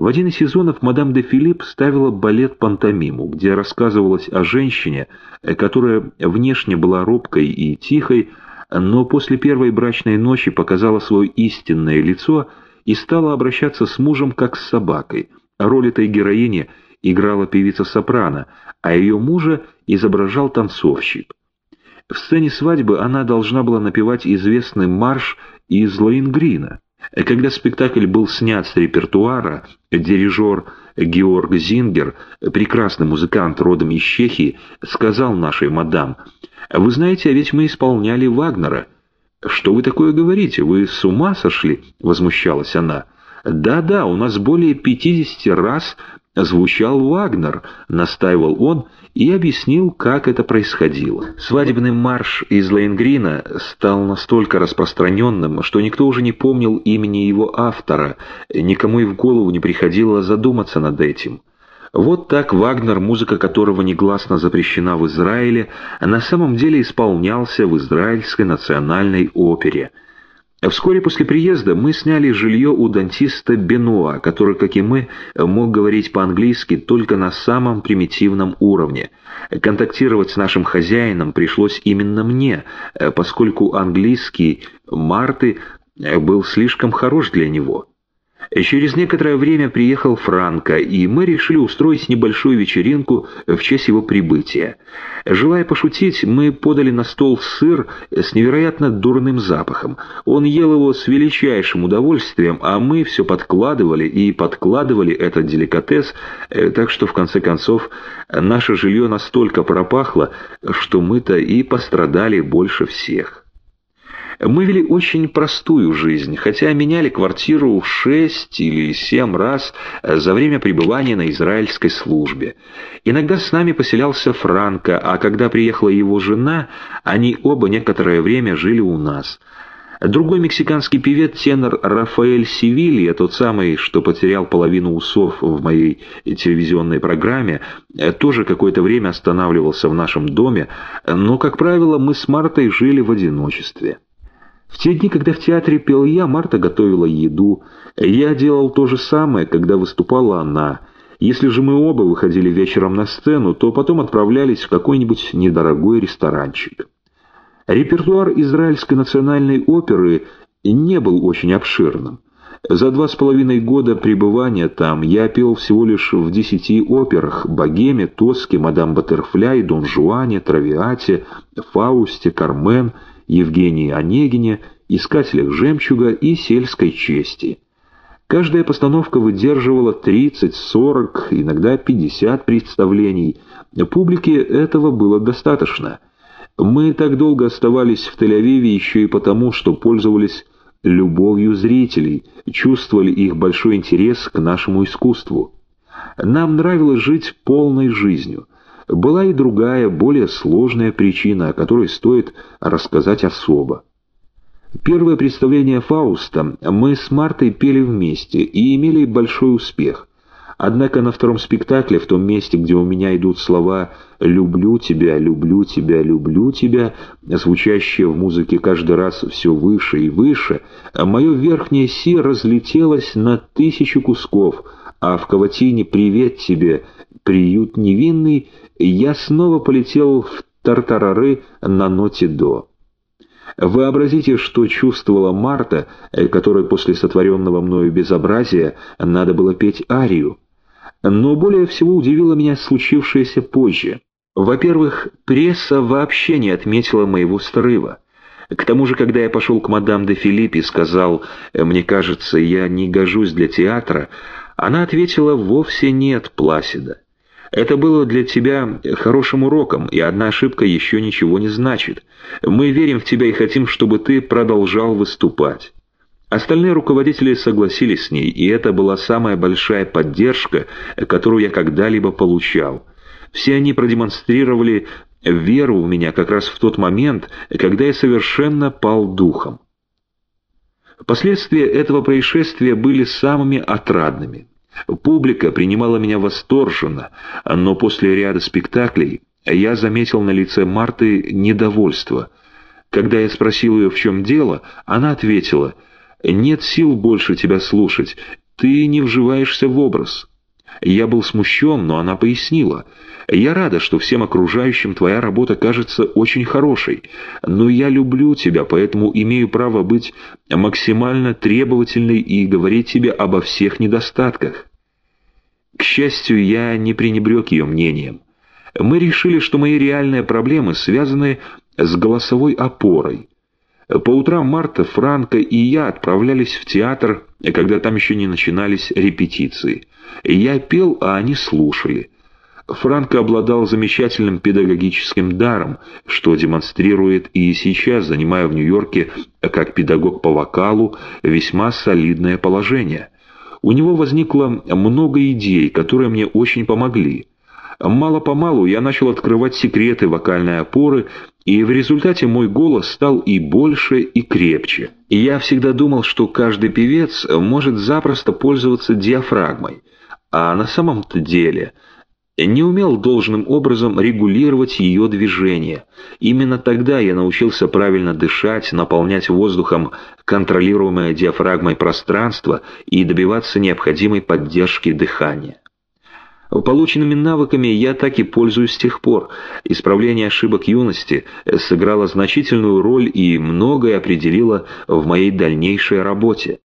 В один из сезонов мадам де Филипп ставила балет-пантомиму, где рассказывалось о женщине, которая внешне была робкой и тихой, но после первой брачной ночи показала свое истинное лицо и стала обращаться с мужем как с собакой. Роль этой героини играла певица-сопрано, а ее мужа изображал танцовщик. В сцене свадьбы она должна была напевать известный марш из Лоингрина. Когда спектакль был снят с репертуара, дирижер Георг Зингер, прекрасный музыкант родом из Чехии, сказал нашей мадам, «Вы знаете, а ведь мы исполняли Вагнера». «Что вы такое говорите? Вы с ума сошли?» — возмущалась она. «Да-да, у нас более пятидесяти раз звучал Вагнер», — настаивал он и объяснил, как это происходило. Свадебный марш из Лейнгрина стал настолько распространенным, что никто уже не помнил имени его автора, никому и в голову не приходило задуматься над этим. Вот так Вагнер, музыка которого негласно запрещена в Израиле, на самом деле исполнялся в израильской национальной опере – Вскоре после приезда мы сняли жилье у дантиста Бенуа, который, как и мы, мог говорить по-английски только на самом примитивном уровне. Контактировать с нашим хозяином пришлось именно мне, поскольку английский Марты был слишком хорош для него. Через некоторое время приехал Франко, и мы решили устроить небольшую вечеринку в честь его прибытия. Желая пошутить, мы подали на стол сыр с невероятно дурным запахом. Он ел его с величайшим удовольствием, а мы все подкладывали и подкладывали этот деликатес, э, так что в конце концов наше жилье настолько пропахло, что мы-то и пострадали больше всех. Мы вели очень простую жизнь, хотя меняли квартиру шесть или семь раз за время пребывания на израильской службе. Иногда с нами поселялся Франко, а когда приехала его жена, они оба некоторое время жили у нас. Другой мексиканский певец, тенор Рафаэль Севилья, тот самый, что потерял половину усов в моей телевизионной программе, тоже какое-то время останавливался в нашем доме, но, как правило, мы с Мартой жили в одиночестве. В те дни, когда в театре пел я, Марта готовила еду. Я делал то же самое, когда выступала она. Если же мы оба выходили вечером на сцену, то потом отправлялись в какой-нибудь недорогой ресторанчик. Репертуар израильской национальной оперы не был очень обширным. За два с половиной года пребывания там я пел всего лишь в десяти операх «Богеме», «Тоске», «Мадам Баттерфляй», «Дон Жуане», «Травиате», «Фаусте», «Кармен», Евгении Онегине, искателях жемчуга и сельской чести. Каждая постановка выдерживала 30, 40, иногда 50 представлений. Публике этого было достаточно. Мы так долго оставались в Тель-Авиве еще и потому, что пользовались любовью зрителей, чувствовали их большой интерес к нашему искусству. Нам нравилось жить полной жизнью. Была и другая, более сложная причина, о которой стоит рассказать особо. Первое представление Фауста мы с Мартой пели вместе и имели большой успех. Однако на втором спектакле, в том месте, где у меня идут слова «люблю тебя, люблю тебя, люблю тебя», звучащие в музыке каждый раз все выше и выше, мое верхнее «си» разлетелось на тысячу кусков, а в каватине «Привет тебе, приют невинный» я снова полетел в тартарары на ноте «до». Вообразите, что чувствовала Марта, э, которой после сотворенного мною безобразия надо было петь арию. Но более всего удивило меня случившееся позже. Во-первых, пресса вообще не отметила моего срыва. К тому же, когда я пошел к мадам де Филиппе и сказал, «Мне кажется, я не гожусь для театра», она ответила, «Вовсе нет, Пласида». Это было для тебя хорошим уроком, и одна ошибка еще ничего не значит. Мы верим в тебя и хотим, чтобы ты продолжал выступать». Остальные руководители согласились с ней, и это была самая большая поддержка, которую я когда-либо получал. Все они продемонстрировали веру в меня как раз в тот момент, когда я совершенно пал духом. Последствия этого происшествия были самыми отрадными. Публика принимала меня восторженно, но после ряда спектаклей я заметил на лице Марты недовольство. Когда я спросил ее, в чем дело, она ответила, «Нет сил больше тебя слушать, ты не вживаешься в образ». Я был смущен, но она пояснила. «Я рада, что всем окружающим твоя работа кажется очень хорошей, но я люблю тебя, поэтому имею право быть максимально требовательной и говорить тебе обо всех недостатках». К счастью, я не пренебрег ее мнением. Мы решили, что мои реальные проблемы связаны с голосовой опорой. По утрам Марта, Франко и я отправлялись в театр, когда там еще не начинались репетиции. Я пел, а они слушали. Франко обладал замечательным педагогическим даром, что демонстрирует и сейчас, занимая в Нью-Йорке как педагог по вокалу весьма солидное положение. У него возникло много идей, которые мне очень помогли. Мало-помалу я начал открывать секреты вокальной опоры, и в результате мой голос стал и больше, и крепче. И я всегда думал, что каждый певец может запросто пользоваться диафрагмой, а на самом-то деле не умел должным образом регулировать ее движение. Именно тогда я научился правильно дышать, наполнять воздухом контролируемое диафрагмой пространство и добиваться необходимой поддержки дыхания. Полученными навыками я так и пользуюсь с тех пор. Исправление ошибок юности сыграло значительную роль и многое определило в моей дальнейшей работе.